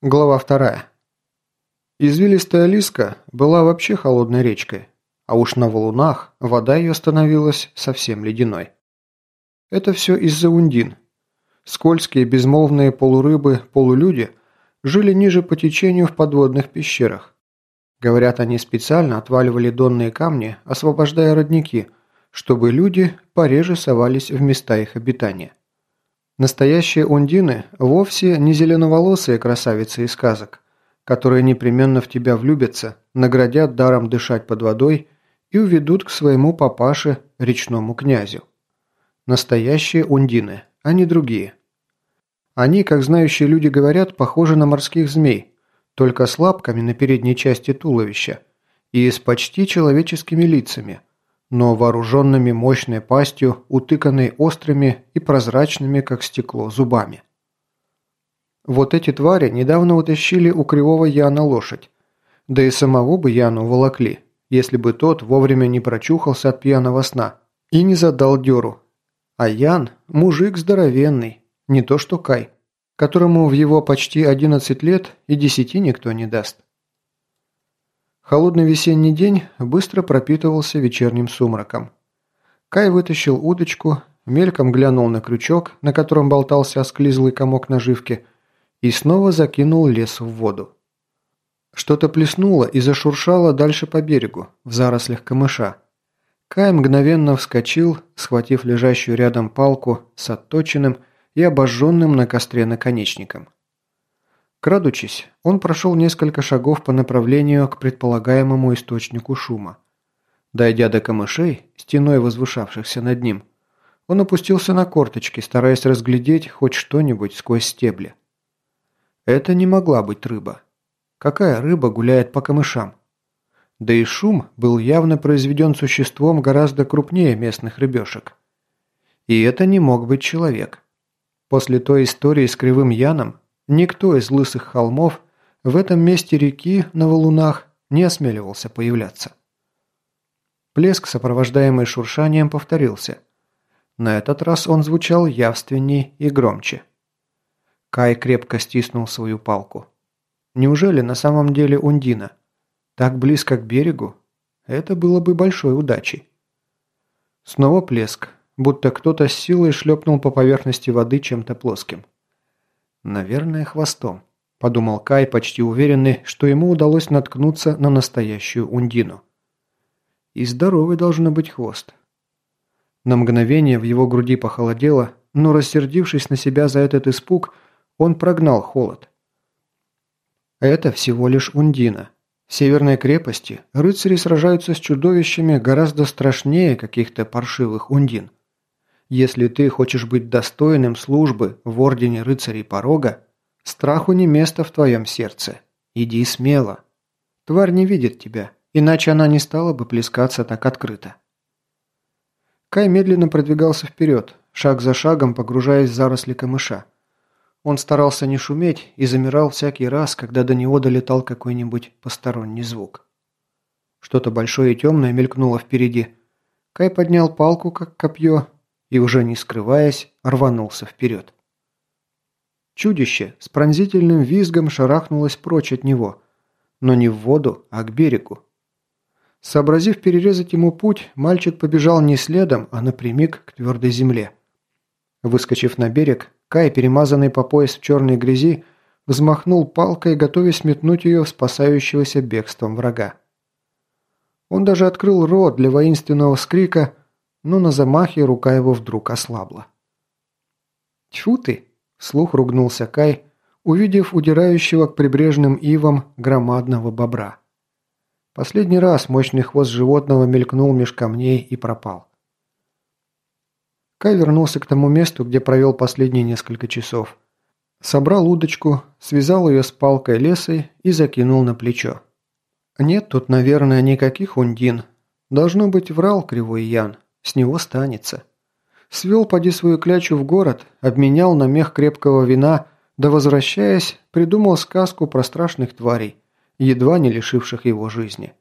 Глава вторая. Извилистая Лиска была вообще холодной речкой, а уж на валунах вода ее становилась совсем ледяной. Это все из-за ундин. Скользкие, безмолвные полурыбы, полулюди жили ниже по течению в подводных пещерах. Говорят, они специально отваливали донные камни, освобождая родники, чтобы люди пореже совались в места их обитания. Настоящие ундины вовсе не зеленоволосые красавицы из сказок, которые непременно в тебя влюбятся, наградят даром дышать под водой и уведут к своему папаше, речному князю. Настоящие ундины, а не другие. Они, как знающие люди говорят, похожи на морских змей, только с лапками на передней части туловища и с почти человеческими лицами – но вооруженными мощной пастью, утыканной острыми и прозрачными, как стекло, зубами. Вот эти твари недавно утащили у кривого Яна лошадь. Да и самого бы Яну волокли, если бы тот вовремя не прочухался от пьяного сна и не задал дёру. А Ян – мужик здоровенный, не то что Кай, которому в его почти 11 лет и десяти никто не даст. Холодный весенний день быстро пропитывался вечерним сумраком. Кай вытащил удочку, мельком глянул на крючок, на котором болтался осклизлый комок наживки, и снова закинул лес в воду. Что-то плеснуло и зашуршало дальше по берегу, в зарослях камыша. Кай мгновенно вскочил, схватив лежащую рядом палку с отточенным и обожженным на костре наконечником. Крадучись, он прошел несколько шагов по направлению к предполагаемому источнику шума. Дойдя до камышей, стеной возвышавшихся над ним, он опустился на корточки, стараясь разглядеть хоть что-нибудь сквозь стебли. Это не могла быть рыба. Какая рыба гуляет по камышам? Да и шум был явно произведен существом гораздо крупнее местных рыбешек. И это не мог быть человек. После той истории с Кривым Яном Никто из лысых холмов в этом месте реки на валунах не осмеливался появляться. Плеск, сопровождаемый шуршанием, повторился. На этот раз он звучал явственней и громче. Кай крепко стиснул свою палку. Неужели на самом деле Ундина? Так близко к берегу? Это было бы большой удачей. Снова плеск, будто кто-то с силой шлепнул по поверхности воды чем-то плоским. «Наверное, хвостом», – подумал Кай, почти уверенный, что ему удалось наткнуться на настоящую ундину. И здоровый должен быть хвост. На мгновение в его груди похолодело, но, рассердившись на себя за этот испуг, он прогнал холод. Это всего лишь ундина. В северной крепости рыцари сражаются с чудовищами гораздо страшнее каких-то паршивых ундин. Если ты хочешь быть достойным службы в Ордене Рыцарей Порога, страху не место в твоем сердце. Иди смело. Тварь не видит тебя, иначе она не стала бы плескаться так открыто. Кай медленно продвигался вперед, шаг за шагом погружаясь в заросли камыша. Он старался не шуметь и замирал всякий раз, когда до него долетал какой-нибудь посторонний звук. Что-то большое и темное мелькнуло впереди. Кай поднял палку, как копье, и, уже не скрываясь, рванулся вперед. Чудище с пронзительным визгом шарахнулось прочь от него, но не в воду, а к берегу. Сообразив перерезать ему путь, мальчик побежал не следом, а напрямик к твердой земле. Выскочив на берег, Кай, перемазанный по пояс в черной грязи, взмахнул палкой, готовясь метнуть ее в спасающегося бегством врага. Он даже открыл рот для воинственного скрика, но на замахе рука его вдруг ослабла. «Тьфу ты!» – вслух ругнулся Кай, увидев удирающего к прибрежным ивам громадного бобра. Последний раз мощный хвост животного мелькнул меж камней и пропал. Кай вернулся к тому месту, где провел последние несколько часов. Собрал удочку, связал ее с палкой лесой и закинул на плечо. Нет тут, наверное, никаких ундин. Должно быть, врал кривой Ян. С него станется. Свел поди свою клячу в город, обменял на мех крепкого вина, да возвращаясь, придумал сказку про страшных тварей, едва не лишивших его жизни.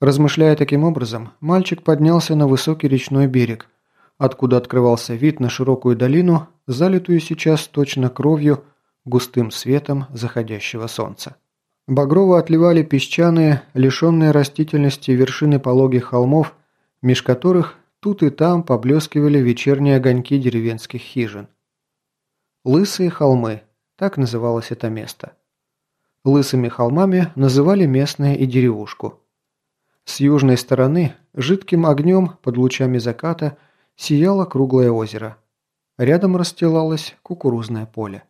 Размышляя таким образом, мальчик поднялся на высокий речной берег, откуда открывался вид на широкую долину, залитую сейчас точно кровью, густым светом заходящего солнца. Багрово отливали песчаные, лишенные растительности вершины пологих холмов, меж которых тут и там поблескивали вечерние огоньки деревенских хижин. Лысые холмы – так называлось это место. Лысыми холмами называли местные и деревушку. С южной стороны жидким огнем под лучами заката сияло круглое озеро. Рядом расстилалось кукурузное поле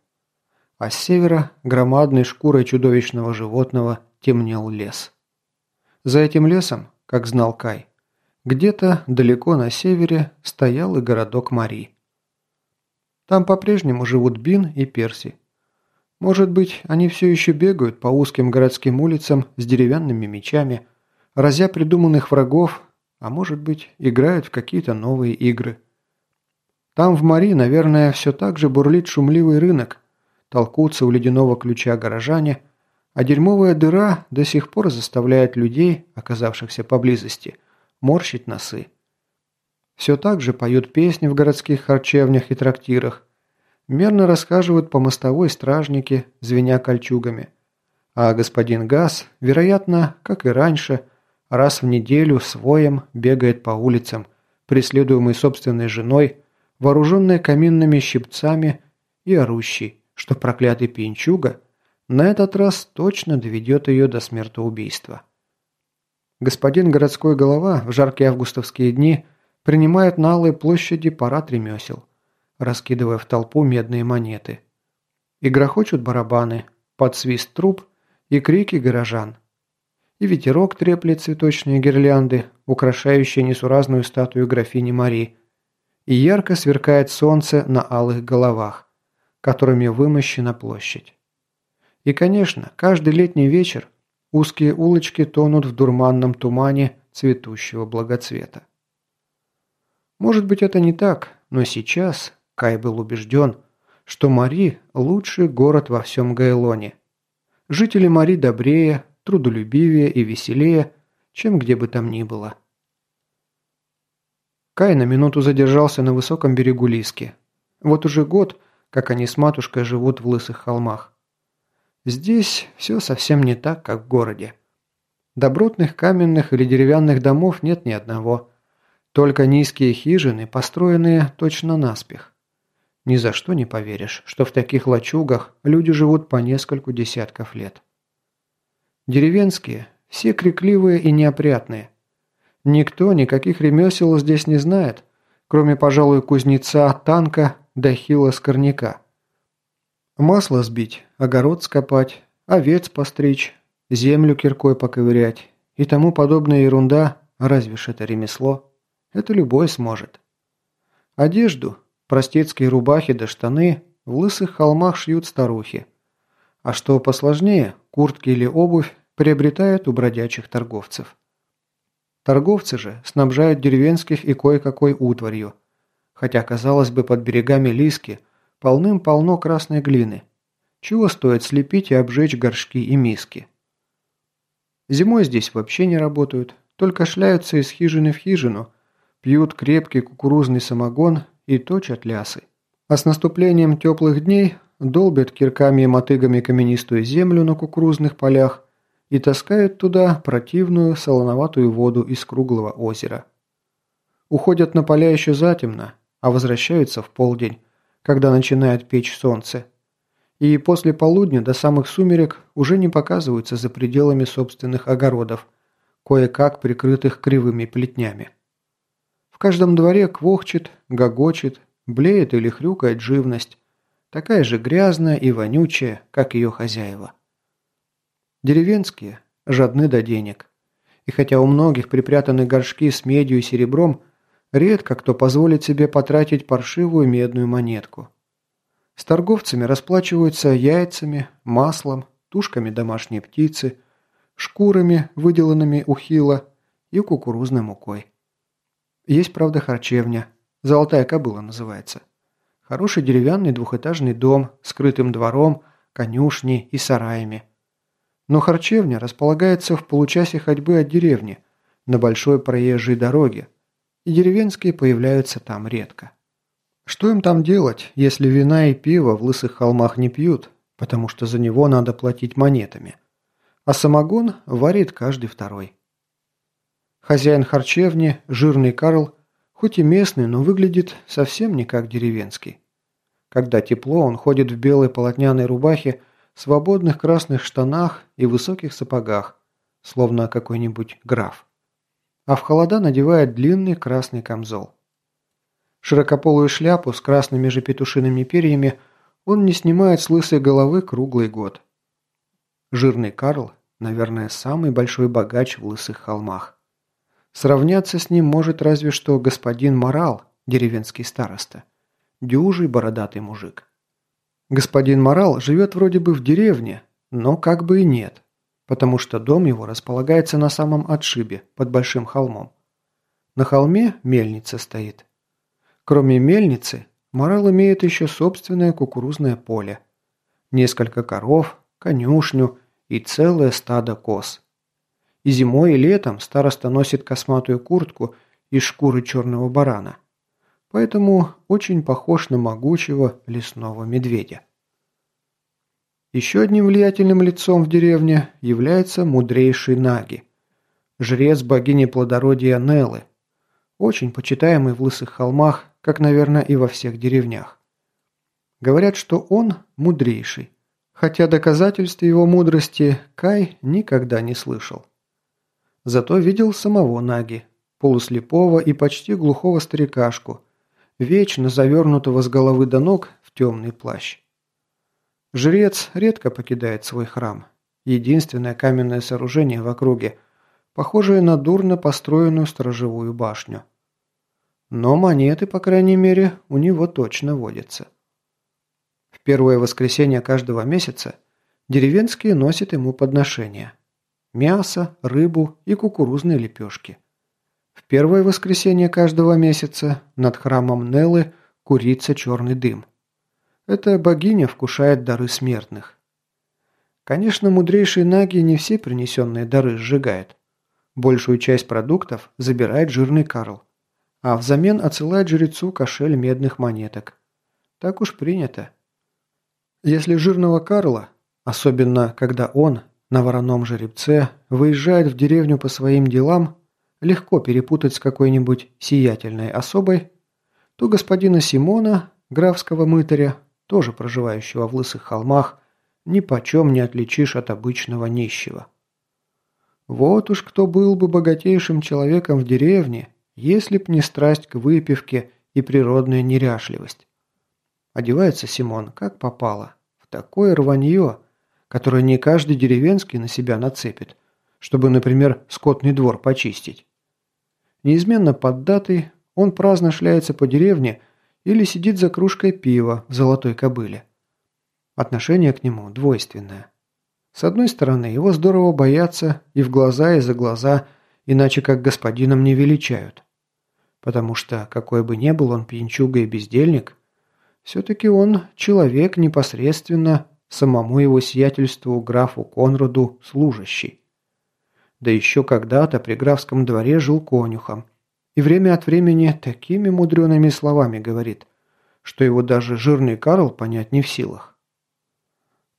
а с севера громадной шкурой чудовищного животного темнел лес. За этим лесом, как знал Кай, где-то далеко на севере стоял и городок Мари. Там по-прежнему живут Бин и Перси. Может быть, они все еще бегают по узким городским улицам с деревянными мечами, разя придуманных врагов, а может быть, играют в какие-то новые игры. Там в Мари, наверное, все так же бурлит шумливый рынок, толкутся у ледяного ключа горожане, а дерьмовая дыра до сих пор заставляет людей, оказавшихся поблизости, морщить носы. Все так же поют песни в городских харчевнях и трактирах, мерно расхаживают по мостовой стражники, звеня кольчугами. А господин Газ, вероятно, как и раньше, раз в неделю с воем бегает по улицам, преследуемый собственной женой, вооруженной каминными щипцами и орущий что проклятый пинчуга на этот раз точно доведет ее до смертоубийства. Господин городской голова в жаркие августовские дни принимает на Алой площади парад ремесел, раскидывая в толпу медные монеты. И грохочут барабаны, под свист труб и крики горожан. И ветерок треплет цветочные гирлянды, украшающие несуразную статую графини Мари. И ярко сверкает солнце на алых головах которыми вымощена площадь. И, конечно, каждый летний вечер узкие улочки тонут в дурманном тумане цветущего благоцвета. Может быть, это не так, но сейчас Кай был убежден, что Мари – лучший город во всем Гайлоне. Жители Мари добрее, трудолюбивее и веселее, чем где бы там ни было. Кай на минуту задержался на высоком берегу Лиски. Вот уже год – как они с матушкой живут в лысых холмах. Здесь все совсем не так, как в городе. Добротных каменных или деревянных домов нет ни одного. Только низкие хижины, построенные точно наспех. Ни за что не поверишь, что в таких лачугах люди живут по нескольку десятков лет. Деревенские, все крикливые и неопрятные. Никто никаких ремесел здесь не знает, кроме, пожалуй, кузнеца, танка до хила скорняка. Масло сбить, огород скопать, овец постричь, землю киркой поковырять и тому подобная ерунда, разве ж это ремесло? Это любой сможет. Одежду, простецкие рубахи да штаны в лысых холмах шьют старухи. А что посложнее, куртки или обувь приобретают у бродячих торговцев. Торговцы же снабжают деревенских и кое-какой утварью – хотя, казалось бы, под берегами Лиски полным-полно красной глины. Чего стоит слепить и обжечь горшки и миски? Зимой здесь вообще не работают, только шляются из хижины в хижину, пьют крепкий кукурузный самогон и точат лясы. А с наступлением теплых дней долбят кирками и мотыгами каменистую землю на кукурузных полях и таскают туда противную солоноватую воду из круглого озера. Уходят на поля еще затемно, а возвращаются в полдень, когда начинает печь солнце. И после полудня до самых сумерек уже не показываются за пределами собственных огородов, кое-как прикрытых кривыми плетнями. В каждом дворе квохчет, гогочет, блеет или хрюкает живность, такая же грязная и вонючая, как ее хозяева. Деревенские жадны до денег. И хотя у многих припрятаны горшки с медью и серебром, Редко кто позволит себе потратить паршивую медную монетку. С торговцами расплачиваются яйцами, маслом, тушками домашней птицы, шкурами, выделанными у хила, и кукурузной мукой. Есть, правда, харчевня. Золотая кобыла называется. Хороший деревянный двухэтажный дом с крытым двором, конюшней и сараями. Но харчевня располагается в получасе ходьбы от деревни, на большой проезжей дороге, и деревенские появляются там редко. Что им там делать, если вина и пиво в лысых холмах не пьют, потому что за него надо платить монетами, а самогон варит каждый второй. Хозяин харчевни, жирный Карл, хоть и местный, но выглядит совсем не как деревенский. Когда тепло, он ходит в белой полотняной рубахе, свободных красных штанах и высоких сапогах, словно какой-нибудь граф. А в холода надевает длинный красный камзол. Широкополую шляпу с красными же петушиными перьями он не снимает с лысой головы круглый год. Жирный Карл, наверное, самый большой богач в лысых холмах. Сравняться с ним может разве что господин Морал, деревенский староста. Дюжий бородатый мужик. Господин Морал живет вроде бы в деревне, но как бы и нет, потому что дом его располагается на самом отшибе, под большим холмом. На холме мельница стоит. Кроме мельницы, Морал имеет еще собственное кукурузное поле, несколько коров, конюшню и целое стадо коз. И зимой и летом староста носит косматую куртку из шкуры черного барана. Поэтому очень похож на могучего лесного медведя. Еще одним влиятельным лицом в деревне является мудрейший Наги, жрец богини плодородия Неллы, очень почитаемый в лысых холмах, как, наверное, и во всех деревнях. Говорят, что он мудрейший, хотя доказательств его мудрости Кай никогда не слышал. Зато видел самого Наги, полуслепого и почти глухого старикашку, вечно завернутого с головы до ног в темный плащ. Жрец редко покидает свой храм. Единственное каменное сооружение в округе, похожее на дурно построенную сторожевую башню. Но монеты, по крайней мере, у него точно водятся. В первое воскресенье каждого месяца деревенские носят ему подношения. Мясо, рыбу и кукурузные лепешки. В первое воскресенье каждого месяца над храмом Неллы курится черный дым. Эта богиня вкушает дары смертных. Конечно, мудрейший Наги не все принесенные дары сжигает. Большую часть продуктов забирает жирный Карл а взамен отсылает жрецу кошель медных монеток. Так уж принято. Если жирного Карла, особенно когда он, на вороном жеребце, выезжает в деревню по своим делам, легко перепутать с какой-нибудь сиятельной особой, то господина Симона, графского мытаря, тоже проживающего в лысых холмах, ни почем не отличишь от обычного нищего. Вот уж кто был бы богатейшим человеком в деревне, если б не страсть к выпивке и природная неряшливость. Одевается Симон как попало, в такое рванье, которое не каждый деревенский на себя нацепит, чтобы, например, скотный двор почистить. Неизменно поддатый, он праздно шляется по деревне или сидит за кружкой пива в золотой кобыле. Отношение к нему двойственное. С одной стороны, его здорово боятся и в глаза, и за глаза – иначе как господином не величают. Потому что, какой бы ни был он пьянчуга и бездельник, все-таки он человек непосредственно самому его сиятельству графу Конраду служащий. Да еще когда-то при графском дворе жил конюхом, и время от времени такими мудреными словами говорит, что его даже жирный Карл понять не в силах.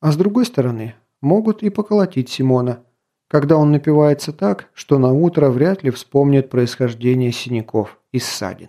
А с другой стороны, могут и поколотить Симона – когда он напивается так, что на утро вряд ли вспомнит происхождение синяков и ссадин.